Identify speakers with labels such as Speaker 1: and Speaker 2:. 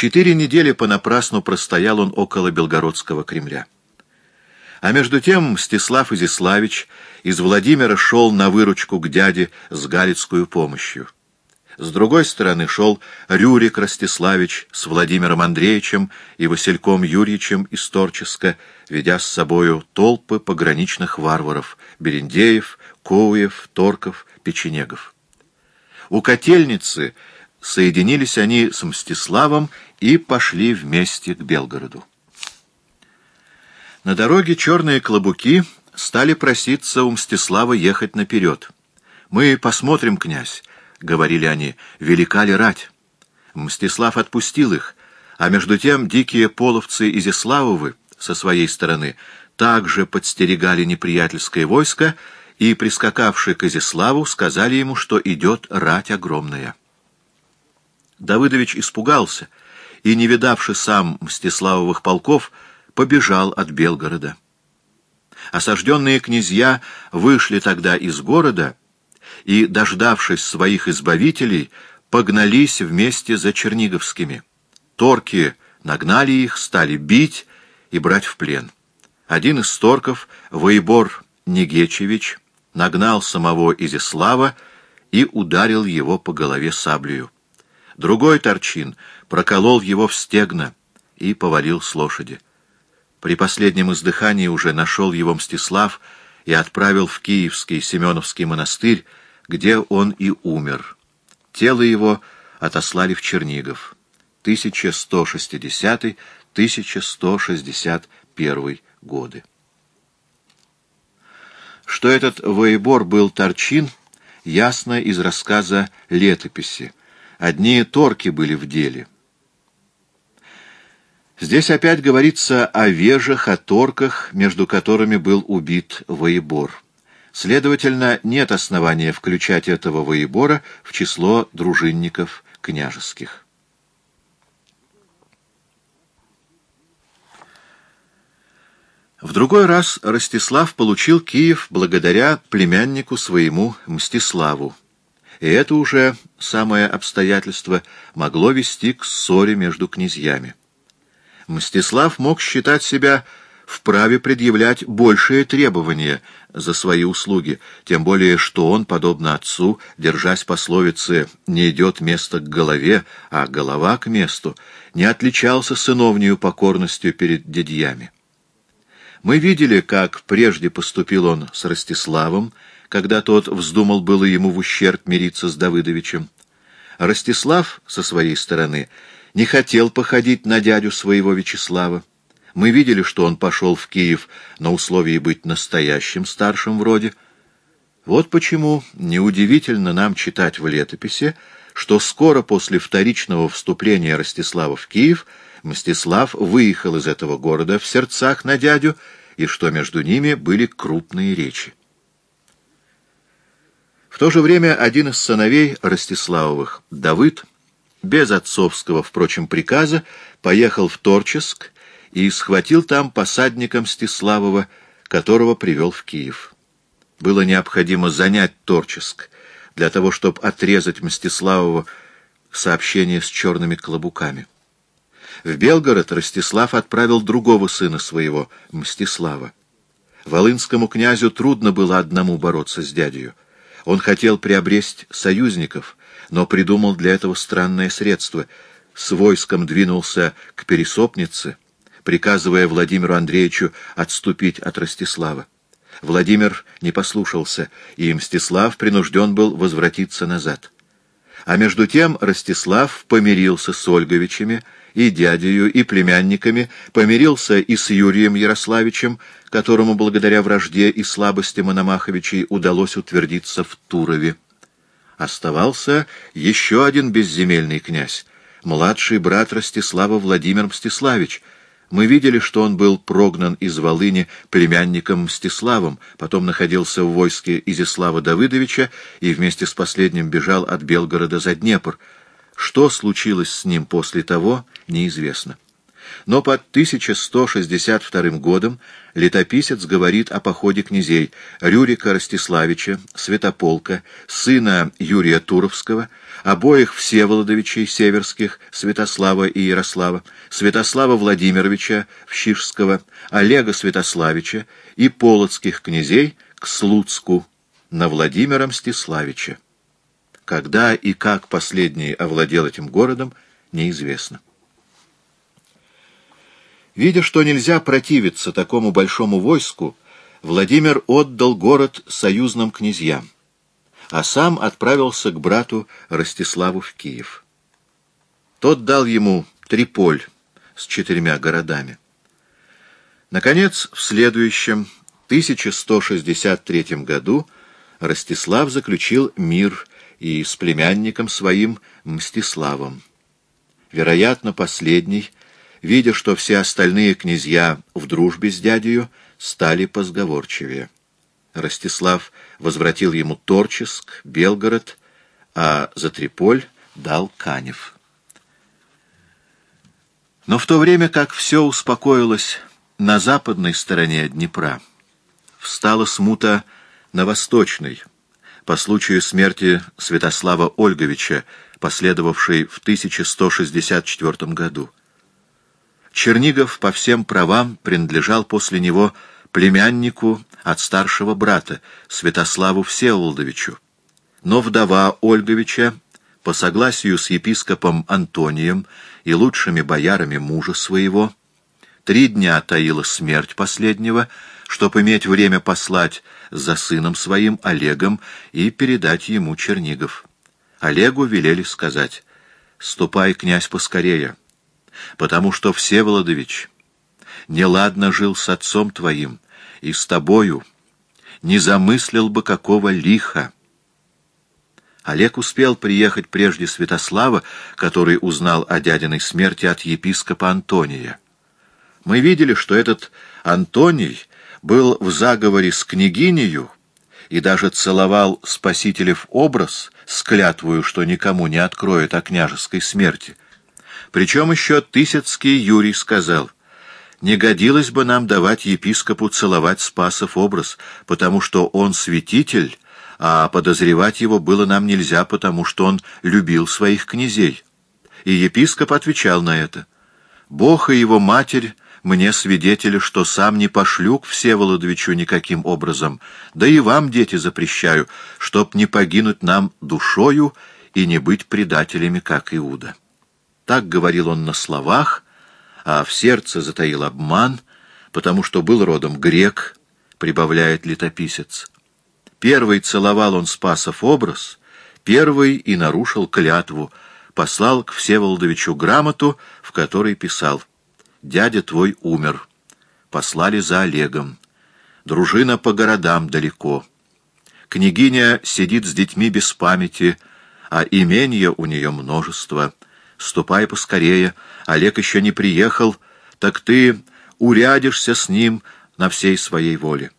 Speaker 1: Четыре недели понапрасну простоял он около Белгородского Кремля. А между тем Мстислав Изяславич из Владимира шел на выручку к дяде с галицкую помощью. С другой стороны шел Рюрик Ростиславич с Владимиром Андреевичем и Васильком Юрьевичем из Торческа, ведя с собою толпы пограничных варваров — Берендеев, Коуев, Торков, Печенегов. У котельницы соединились они с Мстиславом и пошли вместе к Белгороду. На дороге черные клобуки стали проситься у Мстислава ехать наперед. «Мы посмотрим, князь», — говорили они, — «велика ли рать?» Мстислав отпустил их, а между тем дикие половцы Изяславовы со своей стороны также подстерегали неприятельское войско и, прискакавшие к Изяславу, сказали ему, что идет рать огромная. Давыдович испугался и, не видавши сам Мстиславовых полков, побежал от Белгорода. Осажденные князья вышли тогда из города и, дождавшись своих избавителей, погнались вместе за черниговскими. Торки нагнали их, стали бить и брать в плен. Один из торков, Воебор Негечевич, нагнал самого Изяслава и ударил его по голове саблею. Другой торчин проколол его в стегна и повалил с лошади. При последнем издыхании уже нашел его Мстислав и отправил в Киевский Семеновский монастырь, где он и умер. Тело его отослали в Чернигов. 1160-1161 годы. Что этот воебор был торчин, ясно из рассказа летописи. Одни торки были в деле. Здесь опять говорится о вежах, о торках, между которыми был убит воебор. Следовательно, нет основания включать этого воебора в число дружинников княжеских. В другой раз Ростислав получил Киев благодаря племяннику своему Мстиславу. И это уже самое обстоятельство могло вести к ссоре между князьями. Мстислав мог считать себя вправе предъявлять большие требования за свои услуги, тем более что он, подобно отцу, держась пословицы «не идет место к голове, а голова к месту», не отличался сыновнею покорностью перед дядьями. Мы видели, как прежде поступил он с Ростиславом, когда тот вздумал было ему в ущерб мириться с Давыдовичем. Ростислав, со своей стороны, не хотел походить на дядю своего Вячеслава. Мы видели, что он пошел в Киев на условии быть настоящим старшим в роде. Вот почему неудивительно нам читать в летописи, что скоро после вторичного вступления Ростислава в Киев Мстислав выехал из этого города в сердцах на дядю, и что между ними были крупные речи. В то же время один из сыновей Ростиславовых, Давыд, без отцовского, впрочем, приказа, поехал в Торческ и схватил там посадника Мстиславова, которого привел в Киев. Было необходимо занять Торческ для того, чтобы отрезать Мстиславова сообщение с черными клобуками. В Белгород Ростислав отправил другого сына своего, Мстислава. Волынскому князю трудно было одному бороться с дядью. Он хотел приобрести союзников, но придумал для этого странное средство. С войском двинулся к Пересопнице, приказывая Владимиру Андреевичу отступить от Ростислава. Владимир не послушался, и Мстислав принужден был возвратиться назад. А между тем Ростислав помирился с Ольговичами, и дядею, и племянниками, помирился и с Юрием Ярославичем, которому благодаря вражде и слабости Мономаховичей удалось утвердиться в Турове. Оставался еще один безземельный князь, младший брат Ростислава Владимир Мстиславич. Мы видели, что он был прогнан из Волыни племянником Мстиславом, потом находился в войске Изяслава Давыдовича и вместе с последним бежал от Белгорода за Днепр. Что случилось с ним после того, неизвестно. Но под 1162 годом летописец говорит о походе князей Рюрика Ростиславича, Святополка, сына Юрия Туровского, обоих Всеволодовичей Северских, Святослава и Ярослава, Святослава Владимировича Вщижского, Олега Святославича и полоцких князей к Слуцку на Владимира Мстиславича. Когда и как последний овладел этим городом, неизвестно. Видя, что нельзя противиться такому большому войску, Владимир отдал город союзным князьям, а сам отправился к брату Ростиславу в Киев. Тот дал ему Триполь с четырьмя городами. Наконец, в следующем, 1163 году, Ростислав заключил мир и с племянником своим Мстиславом. Вероятно, последний — видя, что все остальные князья в дружбе с дядею, стали позговорчивее. Ростислав возвратил ему Торческ, Белгород, а за Триполь дал Канев. Но в то время как все успокоилось на западной стороне Днепра, встала смута на восточной, по случаю смерти Святослава Ольговича, последовавшей в 1164 году. Чернигов по всем правам принадлежал после него племяннику от старшего брата, Святославу Всеволодовичу. Но вдова Ольговича, по согласию с епископом Антонием и лучшими боярами мужа своего, три дня таила смерть последнего, чтобы иметь время послать за сыном своим Олегом и передать ему Чернигов. Олегу велели сказать «Ступай, князь, поскорее» потому что Всеволодович неладно жил с отцом твоим и с тобою, не замыслил бы какого лиха. Олег успел приехать прежде Святослава, который узнал о дядиной смерти от епископа Антония. Мы видели, что этот Антоний был в заговоре с княгинею и даже целовал Спасителев образ с клятвою, что никому не откроет о княжеской смерти — причем еще Тысяцкий Юрий сказал, «Не годилось бы нам давать епископу целовать Спасов образ, потому что он святитель, а подозревать его было нам нельзя, потому что он любил своих князей». И епископ отвечал на это, «Бог и его матерь мне свидетели, что сам не пошлю к Всеволодовичу никаким образом, да и вам, дети, запрещаю, чтоб не погинуть нам душою и не быть предателями, как Иуда». Так говорил он на словах, а в сердце затаил обман, потому что был родом грек, прибавляет летописец. Первый целовал он Спасов образ, первый и нарушил клятву, послал к Всеволодовичу грамоту, в которой писал «Дядя твой умер». Послали за Олегом. Дружина по городам далеко. Княгиня сидит с детьми без памяти, а именья у нее множество — Ступай поскорее, Олег еще не приехал, так ты урядишься с ним на всей своей воле.